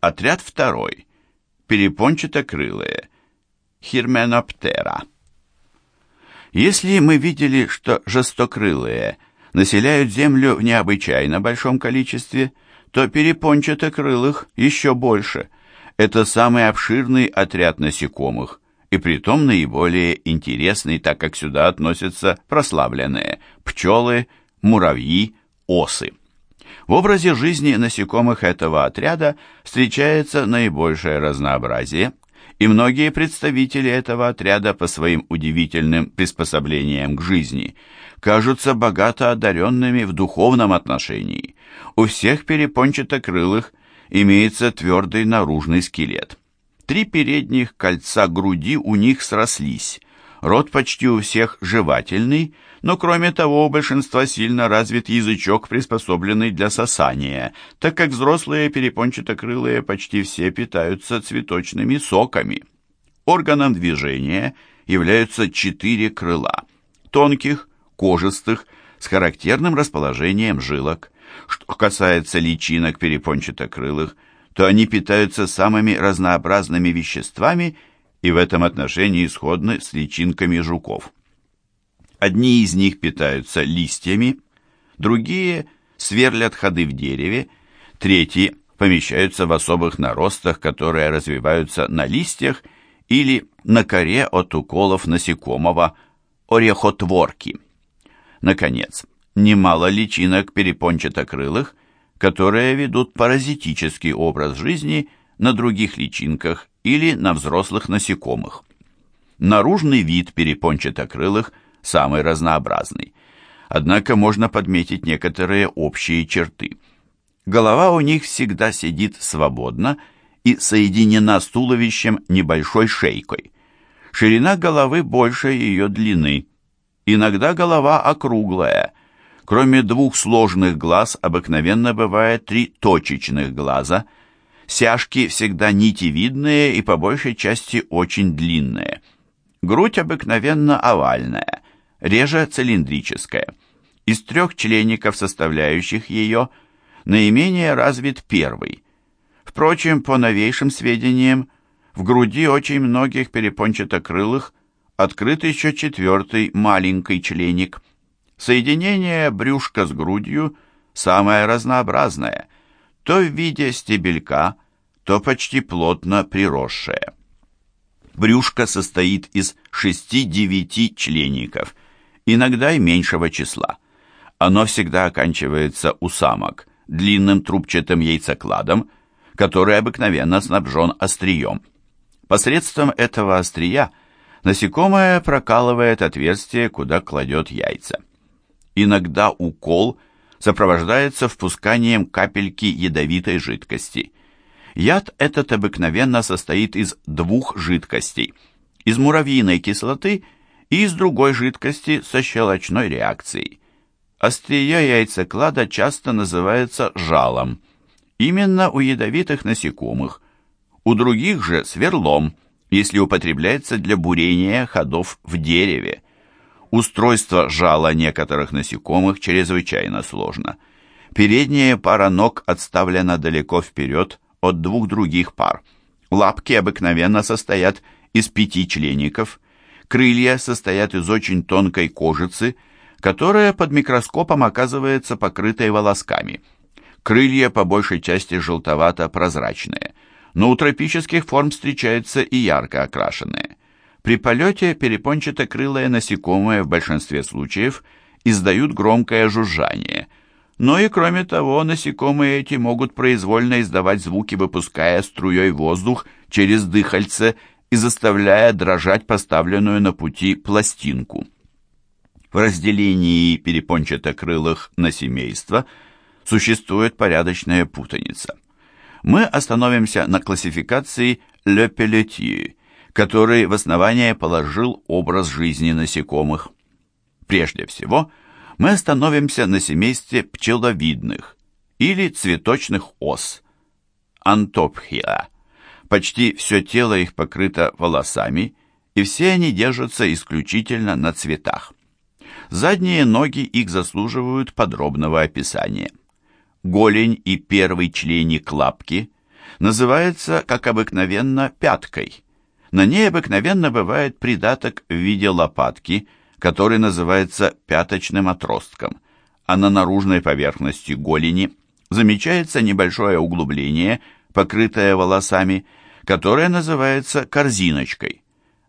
Отряд второй. Перепончатокрылые. Хирменоптера. Если мы видели, что жестокрылые населяют Землю в необычайно большом количестве, то перепончатокрылых еще больше. Это самый обширный отряд насекомых, и притом наиболее интересный, так как сюда относятся прославленные пчелы, муравьи, осы. В образе жизни насекомых этого отряда встречается наибольшее разнообразие, и многие представители этого отряда по своим удивительным приспособлениям к жизни кажутся богато одаренными в духовном отношении. У всех перепончатокрылых имеется твердый наружный скелет. Три передних кольца груди у них срослись, рот почти у всех жевательный, но кроме того у большинства сильно развит язычок, приспособленный для сосания, так как взрослые перепончатокрылые почти все питаются цветочными соками. Органом движения являются четыре крыла, тонких, кожистых, с характерным расположением жилок. Что касается личинок перепончатокрылых, то они питаются самыми разнообразными веществами и в этом отношении сходны с личинками жуков. Одни из них питаются листьями, другие сверлят ходы в дереве, третьи помещаются в особых наростах, которые развиваются на листьях или на коре от уколов насекомого орехотворки. Наконец, немало личинок перепончатокрылых, которые ведут паразитический образ жизни на других личинках или на взрослых насекомых. Наружный вид перепончатокрылых – самый разнообразный. Однако можно подметить некоторые общие черты. Голова у них всегда сидит свободно и соединена с туловищем небольшой шейкой. Ширина головы больше ее длины. Иногда голова округлая. Кроме двух сложных глаз обыкновенно бывает три точечных глаза. Сяжки всегда нитевидные и по большей части очень длинные. Грудь обыкновенно овальная реже цилиндрическая. Из трех члеников, составляющих ее, наименее развит первый. Впрочем, по новейшим сведениям, в груди очень многих перепончатокрылых открыт еще четвертый маленький членик. Соединение брюшка с грудью самое разнообразное, то в виде стебелька, то почти плотно приросшее. Брюшко состоит из шести-девяти члеников – иногда и меньшего числа. Оно всегда оканчивается у самок длинным трубчатым яйцекладом, который обыкновенно снабжен острием. Посредством этого острия насекомое прокалывает отверстие, куда кладет яйца. Иногда укол сопровождается впусканием капельки ядовитой жидкости. Яд этот обыкновенно состоит из двух жидкостей – из муравьиной кислоты – и из другой жидкости со щелочной реакцией. Острие яйцеклада часто называется жалом. Именно у ядовитых насекомых. У других же сверлом, если употребляется для бурения ходов в дереве. Устройство жала некоторых насекомых чрезвычайно сложно. Передняя пара ног отставлена далеко вперед от двух других пар. Лапки обыкновенно состоят из пяти члеников – Крылья состоят из очень тонкой кожицы, которая под микроскопом оказывается покрытой волосками. Крылья по большей части желтовато-прозрачные, но у тропических форм встречаются и ярко окрашенные. При полете перепончатокрылые насекомые в большинстве случаев издают громкое жужжание. Но и кроме того, насекомые эти могут произвольно издавать звуки, выпуская струей воздух через дыхальце и заставляя дрожать поставленную на пути пластинку. В разделении перепончатокрылых на семейства существует порядочная путаница. Мы остановимся на классификации Ле Пелетье, который в основание положил образ жизни насекомых. Прежде всего, мы остановимся на семействе пчеловидных или цветочных ос, Антопхия. Почти все тело их покрыто волосами, и все они держатся исключительно на цветах. Задние ноги их заслуживают подробного описания. Голень и первый членик лапки называется, как обыкновенно, пяткой. На ней обыкновенно бывает придаток в виде лопатки, который называется пяточным отростком, а на наружной поверхности голени замечается небольшое углубление, покрытое волосами, которое называется корзиночкой.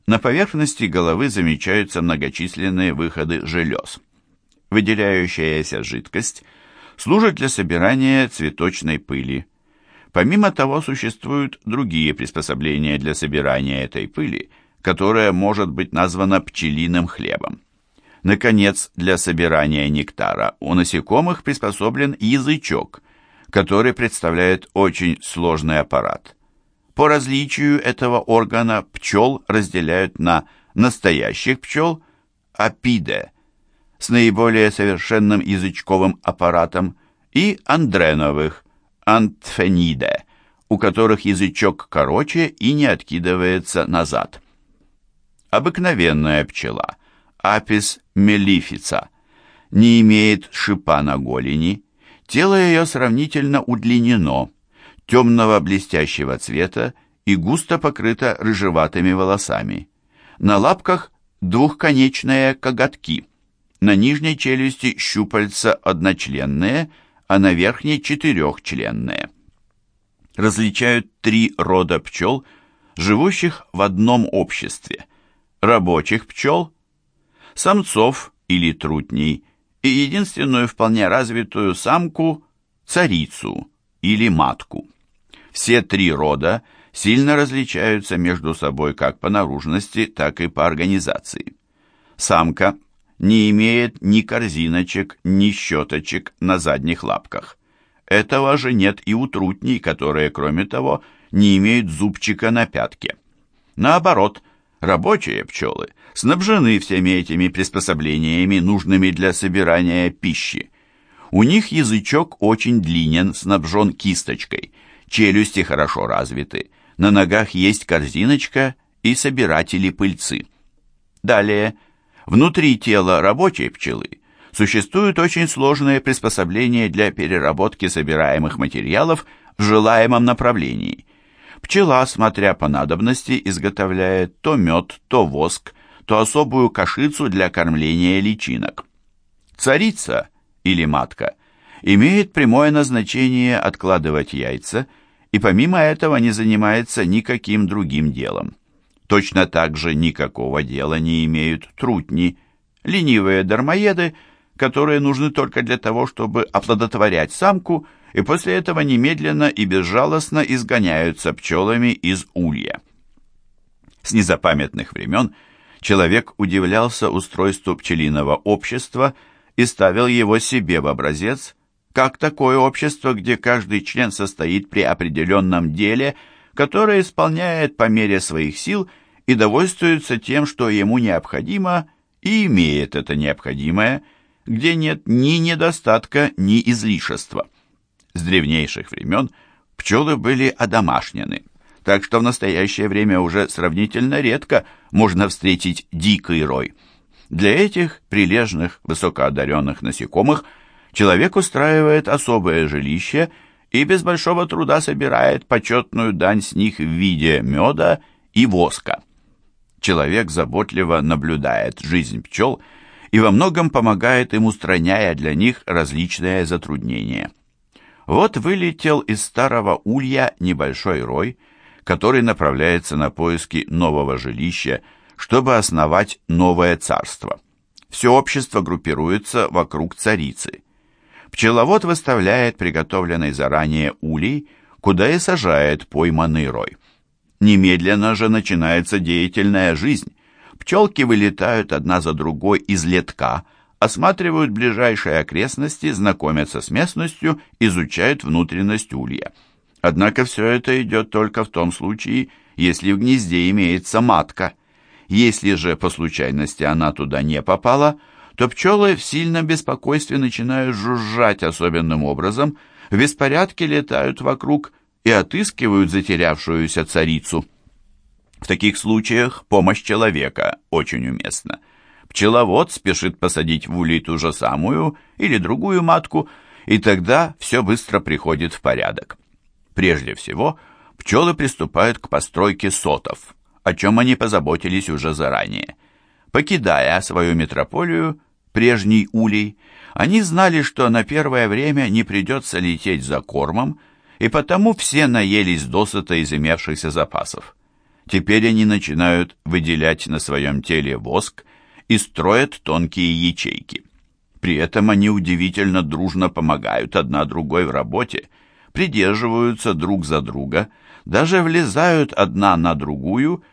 На поверхности головы замечаются многочисленные выходы желез. Выделяющаяся жидкость служит для собирания цветочной пыли. Помимо того, существуют другие приспособления для собирания этой пыли, которая может быть названа пчелиным хлебом. Наконец, для собирания нектара у насекомых приспособлен язычок, который представляет очень сложный аппарат. По различию этого органа пчел разделяют на настоящих пчел, апиде, с наиболее совершенным язычковым аппаратом, и андреновых, антфениде, у которых язычок короче и не откидывается назад. Обыкновенная пчела, апис мелифица, не имеет шипа на голени, тело ее сравнительно удлинено, темного блестящего цвета и густо покрыта рыжеватыми волосами. На лапках двухконечные коготки. На нижней челюсти щупальца одночленные, а на верхней четырехчленные. Различают три рода пчел, живущих в одном обществе. Рабочих пчел, самцов или трутней и единственную вполне развитую самку – царицу или матку. Все три рода сильно различаются между собой как по наружности, так и по организации. Самка не имеет ни корзиночек, ни щеточек на задних лапках. Этого же нет и у трутней, которые, кроме того, не имеют зубчика на пятке. Наоборот, рабочие пчелы снабжены всеми этими приспособлениями, нужными для собирания пищи. У них язычок очень длинен, снабжен кисточкой – челюсти хорошо развиты, на ногах есть корзиночка и собиратели пыльцы. Далее, внутри тела рабочей пчелы существуют очень сложные приспособления для переработки собираемых материалов в желаемом направлении. Пчела, смотря по надобности, изготовляет то мед, то воск, то особую кашицу для кормления личинок. Царица или матка имеет прямое назначение откладывать яйца и помимо этого не занимается никаким другим делом. Точно так же никакого дела не имеют трутни, ленивые дармоеды, которые нужны только для того, чтобы оплодотворять самку, и после этого немедленно и безжалостно изгоняются пчелами из улья. С незапамятных времен человек удивлялся устройству пчелиного общества и ставил его себе в образец, как такое общество, где каждый член состоит при определенном деле, которое исполняет по мере своих сил и довольствуется тем, что ему необходимо, и имеет это необходимое, где нет ни недостатка, ни излишества. С древнейших времен пчелы были одомашнены, так что в настоящее время уже сравнительно редко можно встретить дикий рой. Для этих прилежных, высокоодаренных насекомых – человек устраивает особое жилище и без большого труда собирает почетную дань с них в виде меда и воска. Человек заботливо наблюдает жизнь пчел и во многом помогает им, устраняя для них различные затруднения. Вот вылетел из старого улья небольшой рой, который направляется на поиски нового жилища, чтобы основать новое царство. Все общество группируется вокруг царицы. Пчеловод выставляет приготовленный заранее улей, куда и сажает пойманный рой. Немедленно же начинается деятельная жизнь. Пчелки вылетают одна за другой из летка, осматривают ближайшие окрестности, знакомятся с местностью, изучают внутренность улья. Однако все это идет только в том случае, если в гнезде имеется матка. Если же по случайности она туда не попала, то пчелы в сильном беспокойстве начинают жужжать особенным образом, в беспорядке летают вокруг и отыскивают затерявшуюся царицу. В таких случаях помощь человека очень уместна. Пчеловод спешит посадить в улей ту же самую или другую матку, и тогда все быстро приходит в порядок. Прежде всего, пчелы приступают к постройке сотов, о чем они позаботились уже заранее. Покидая свою метрополию, прежний улей, они знали, что на первое время не придется лететь за кормом, и потому все наелись досыта из имевшихся запасов. Теперь они начинают выделять на своем теле воск и строят тонкие ячейки. При этом они удивительно дружно помогают одна другой в работе, придерживаются друг за друга, даже влезают одна на другую,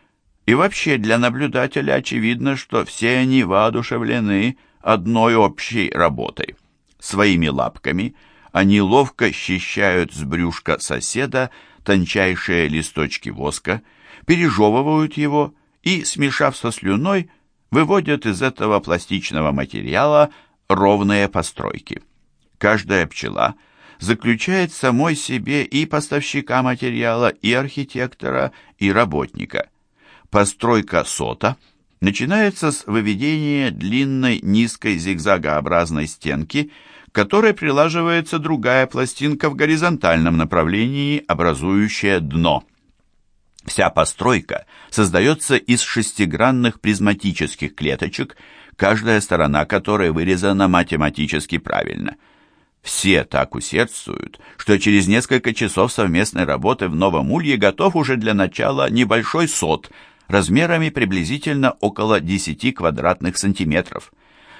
и вообще для наблюдателя очевидно, что все они воодушевлены одной общей работой. Своими лапками они ловко счищают с брюшка соседа тончайшие листочки воска, пережевывают его и, смешав со слюной, выводят из этого пластичного материала ровные постройки. Каждая пчела заключает самой себе и поставщика материала, и архитектора, и работника. Постройка сота начинается с выведения длинной низкой зигзагообразной стенки, к которой прилаживается другая пластинка в горизонтальном направлении, образующая дно. Вся постройка создается из шестигранных призматических клеточек, каждая сторона которой вырезана математически правильно. Все так усердствуют, что через несколько часов совместной работы в Новом Улье готов уже для начала небольшой сот размерами приблизительно около 10 квадратных сантиметров.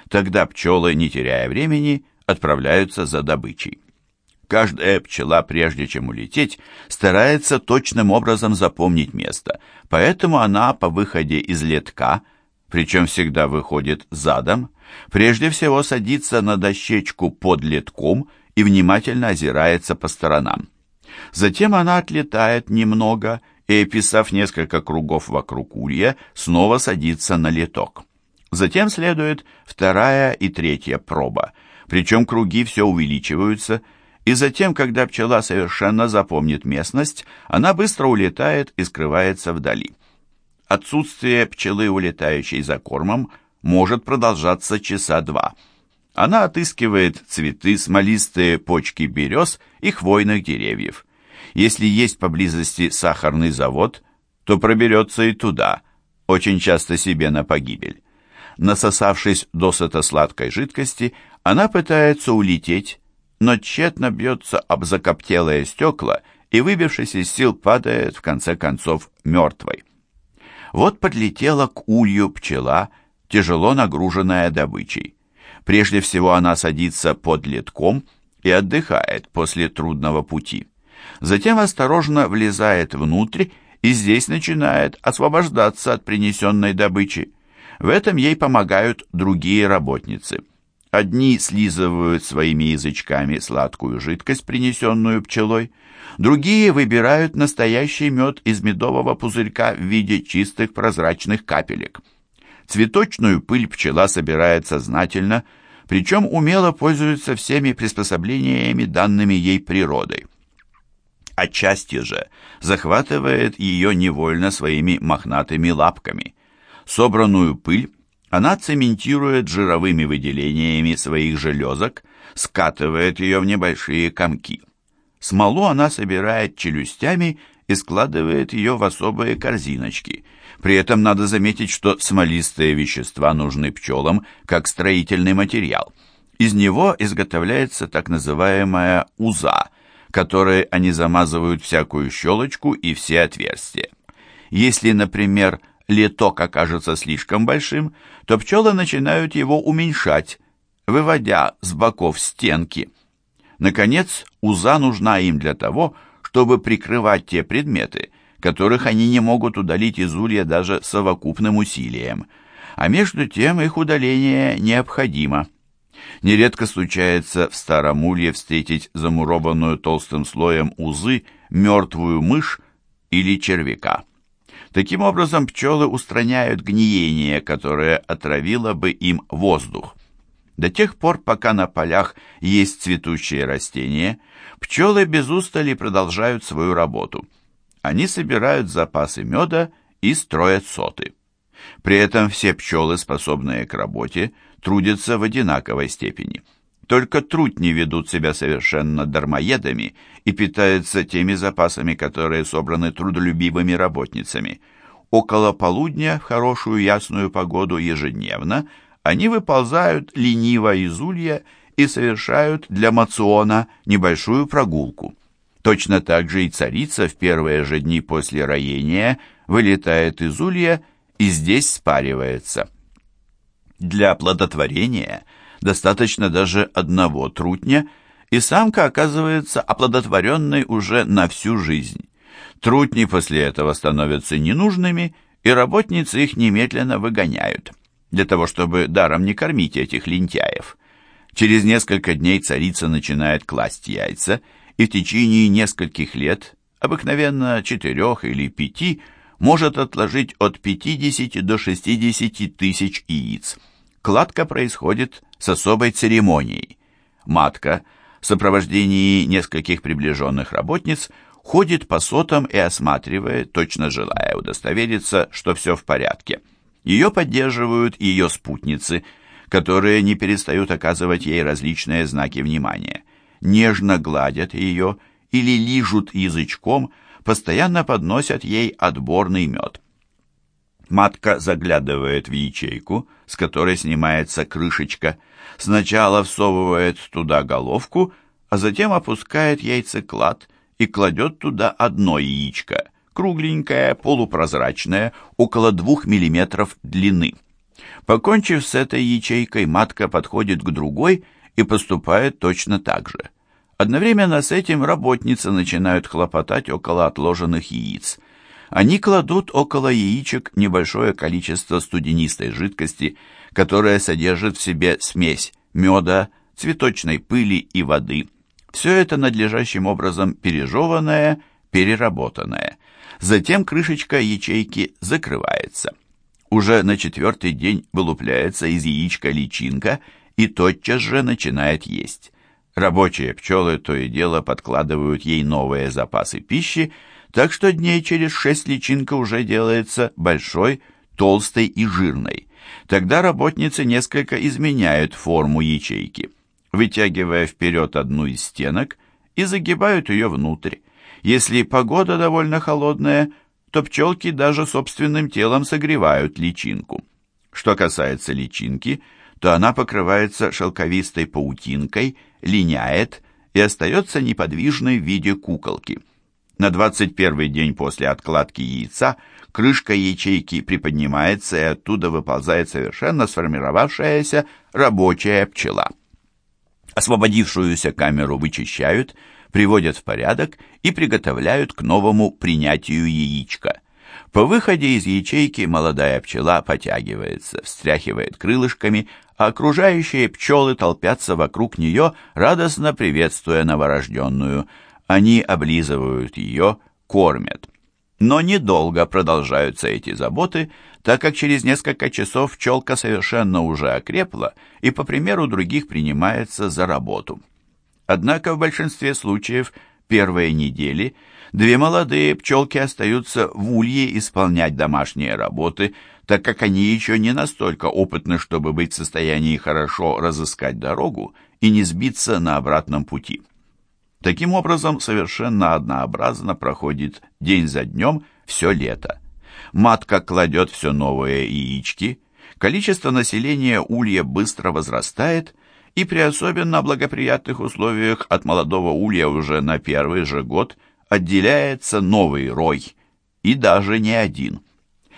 Тогда пчелы, не теряя времени, отправляются за добычей. Каждая пчела, прежде чем улететь, старается точным образом запомнить место, поэтому она по выходе из летка, причем всегда выходит задом, прежде всего садится на дощечку под летком и внимательно озирается по сторонам. Затем она отлетает немного и, описав несколько кругов вокруг улья, снова садится на леток. Затем следует вторая и третья проба, причем круги все увеличиваются – и затем, когда пчела совершенно запомнит местность, она быстро улетает и скрывается вдали. Отсутствие пчелы, улетающей за кормом, может продолжаться часа два. Она отыскивает цветы, смолистые почки берез и хвойных деревьев. Если есть поблизости сахарный завод, то проберется и туда, очень часто себе на погибель. Насосавшись досыта сладкой жидкости, она пытается улететь, но тщетно бьется об закоптелые стекла и, выбившись из сил, падает, в конце концов, мертвой. Вот подлетела к улью пчела, тяжело нагруженная добычей. Прежде всего она садится под летком и отдыхает после трудного пути. Затем осторожно влезает внутрь и здесь начинает освобождаться от принесенной добычи. В этом ей помогают другие работницы – Одни слизывают своими язычками сладкую жидкость, принесенную пчелой, другие выбирают настоящий мед из медового пузырька в виде чистых прозрачных капелек. Цветочную пыль пчела собирает сознательно, причем умело пользуется всеми приспособлениями, данными ей природой. Отчасти же захватывает ее невольно своими мохнатыми лапками. Собранную пыль она цементирует жировыми выделениями своих железок, скатывает ее в небольшие комки. Смолу она собирает челюстями и складывает ее в особые корзиночки. При этом надо заметить, что смолистые вещества нужны пчелам как строительный материал. Из него изготовляется так называемая уза, которой они замазывают всякую щелочку и все отверстия. Если, например, леток окажется слишком большим, то пчелы начинают его уменьшать, выводя с боков стенки. Наконец, уза нужна им для того, чтобы прикрывать те предметы, которых они не могут удалить из улья даже совокупным усилием, а между тем их удаление необходимо. Нередко случается в старом улье встретить замурованную толстым слоем узы мертвую мышь или червяка. Таким образом, пчелы устраняют гниение, которое отравило бы им воздух. До тех пор, пока на полях есть цветущие растения, пчелы без устали продолжают свою работу. Они собирают запасы меда и строят соты. При этом все пчелы, способные к работе, трудятся в одинаковой степени. Только трутни ведут себя совершенно дармоедами и питаются теми запасами, которые собраны трудолюбивыми работницами. Около полудня в хорошую ясную погоду ежедневно они выползают лениво из улья и совершают для мациона небольшую прогулку. Точно так же и царица в первые же дни после роения вылетает из улья и здесь спаривается. Для оплодотворения достаточно даже одного трутня, и самка оказывается оплодотворенной уже на всю жизнь. Трутни после этого становятся ненужными, и работницы их немедленно выгоняют, для того чтобы даром не кормить этих лентяев. Через несколько дней царица начинает класть яйца, и в течение нескольких лет, обыкновенно четырех или пяти, может отложить от 50 до 60 тысяч яиц. Кладка происходит с особой церемонией. Матка в сопровождении нескольких приближенных работниц ходит по сотам и осматривает, точно желая удостовериться, что все в порядке. Ее поддерживают ее спутницы, которые не перестают оказывать ей различные знаки внимания. Нежно гладят ее или лижут язычком, постоянно подносят ей отборный мед. Матка заглядывает в ячейку, с которой снимается крышечка, сначала всовывает туда головку, а затем опускает яйцеклад и кладет туда одно яичко, кругленькое, полупрозрачное, около двух миллиметров длины. Покончив с этой ячейкой, матка подходит к другой и поступает точно так же. Одновременно с этим работницы начинают хлопотать около отложенных яиц. Они кладут около яичек небольшое количество студенистой жидкости, которая содержит в себе смесь меда, цветочной пыли и воды. Все это надлежащим образом пережеванное, переработанное. Затем крышечка ячейки закрывается. Уже на четвертый день вылупляется из яичка личинка и тотчас же начинает есть. Рабочие пчелы то и дело подкладывают ей новые запасы пищи, так что дней через шесть личинка уже делается большой, толстой и жирной. Тогда работницы несколько изменяют форму ячейки, вытягивая вперед одну из стенок и загибают ее внутрь. Если погода довольно холодная, то пчелки даже собственным телом согревают личинку. Что касается личинки – то она покрывается шелковистой паутинкой, линяет и остается неподвижной в виде куколки. На 21 день после откладки яйца крышка ячейки приподнимается и оттуда выползает совершенно сформировавшаяся рабочая пчела. Освободившуюся камеру вычищают, приводят в порядок и приготовляют к новому принятию яичка. По выходе из ячейки молодая пчела потягивается, встряхивает крылышками, а окружающие пчелы толпятся вокруг нее, радостно приветствуя новорожденную. Они облизывают ее, кормят. Но недолго продолжаются эти заботы, так как через несколько часов пчелка совершенно уже окрепла и, по примеру других, принимается за работу. Однако в большинстве случаев первые недели две молодые пчелки остаются в улье исполнять домашние работы, так как они еще не настолько опытны, чтобы быть в состоянии хорошо разыскать дорогу и не сбиться на обратном пути. Таким образом, совершенно однообразно проходит день за днем все лето. Матка кладет все новые яички, количество населения улья быстро возрастает, и при особенно благоприятных условиях от молодого улья уже на первый же год отделяется новый рой, и даже не один –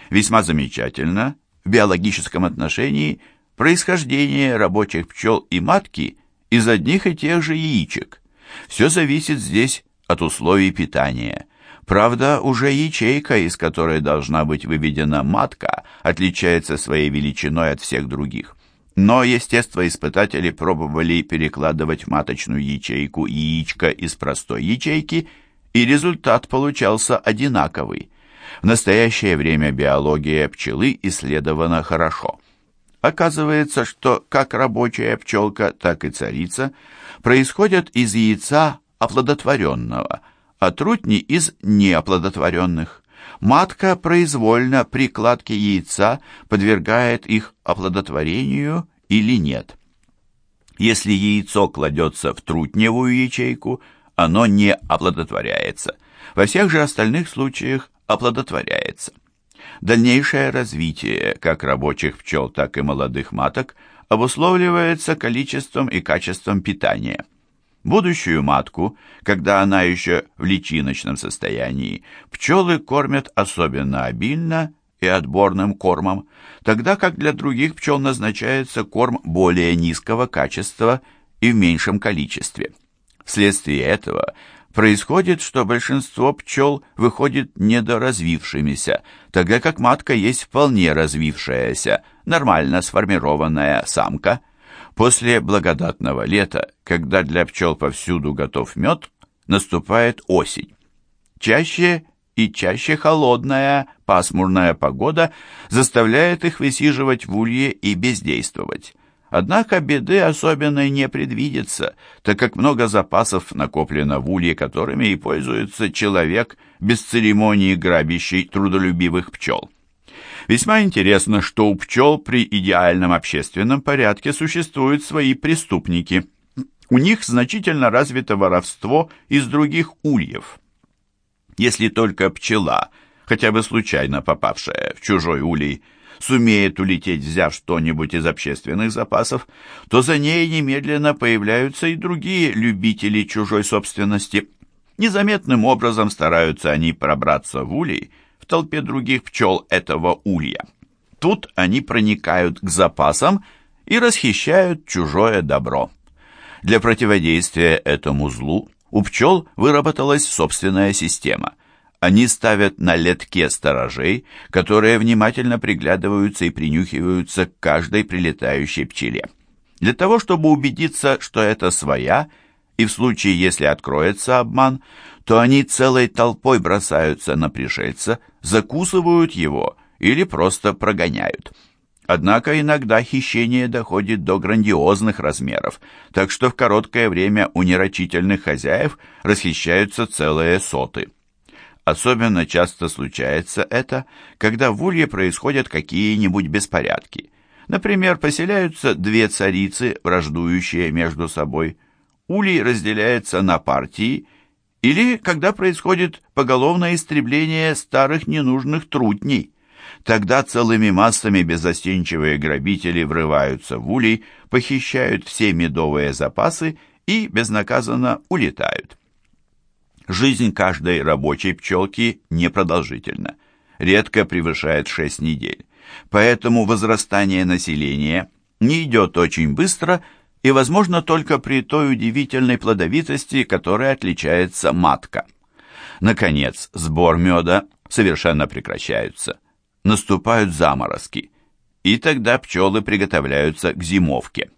Весьма замечательно в биологическом отношении происхождение рабочих пчел и матки из одних и тех же яичек. Все зависит здесь от условий питания. Правда, уже ячейка, из которой должна быть выведена матка, отличается своей величиной от всех других. Но естествоиспытатели пробовали перекладывать в маточную ячейку яичко из простой ячейки, и результат получался одинаковый. В настоящее время биология пчелы исследована хорошо. Оказывается, что как рабочая пчелка, так и царица происходят из яйца оплодотворенного, а трутни из неоплодотворенных. Матка произвольно при кладке яйца подвергает их оплодотворению или нет. Если яйцо кладется в трутневую ячейку, оно не оплодотворяется. Во всех же остальных случаях оплодотворяется. Дальнейшее развитие как рабочих пчел, так и молодых маток обусловливается количеством и качеством питания. Будущую матку, когда она еще в личиночном состоянии, пчелы кормят особенно обильно и отборным кормом, тогда как для других пчел назначается корм более низкого качества и в меньшем количестве. Вследствие этого происходит, что большинство пчел выходит недоразвившимися, тогда как матка есть вполне развившаяся, нормально сформированная самка. После благодатного лета, когда для пчел повсюду готов мед, наступает осень. Чаще и чаще холодная, пасмурная погода заставляет их высиживать в улье и бездействовать. Однако беды особенной не предвидится, так как много запасов накоплено в улье, которыми и пользуется человек, без церемонии грабящий трудолюбивых пчел. Весьма интересно, что у пчел при идеальном общественном порядке существуют свои преступники. У них значительно развито воровство из других ульев. Если только пчела, хотя бы случайно попавшая в чужой улей, сумеет улететь, взяв что-нибудь из общественных запасов, то за ней немедленно появляются и другие любители чужой собственности. Незаметным образом стараются они пробраться в улей толпе других пчел этого улья. Тут они проникают к запасам и расхищают чужое добро. Для противодействия этому злу у пчел выработалась собственная система. Они ставят на летке сторожей, которые внимательно приглядываются и принюхиваются к каждой прилетающей пчеле. Для того, чтобы убедиться, что это своя, и в случае, если откроется обман, то они целой толпой бросаются на пришельца, закусывают его или просто прогоняют. Однако иногда хищение доходит до грандиозных размеров, так что в короткое время у нерочительных хозяев расхищаются целые соты. Особенно часто случается это, когда в улье происходят какие-нибудь беспорядки. Например, поселяются две царицы, враждующие между собой. Улей разделяется на партии, или когда происходит поголовное истребление старых ненужных трутней. Тогда целыми массами беззастенчивые грабители врываются в улей, похищают все медовые запасы и безнаказанно улетают. Жизнь каждой рабочей пчелки непродолжительна, редко превышает 6 недель. Поэтому возрастание населения не идет очень быстро и возможно только при той удивительной плодовитости, которой отличается матка. Наконец, сбор меда совершенно прекращается. Наступают заморозки, и тогда пчелы приготовляются к зимовке.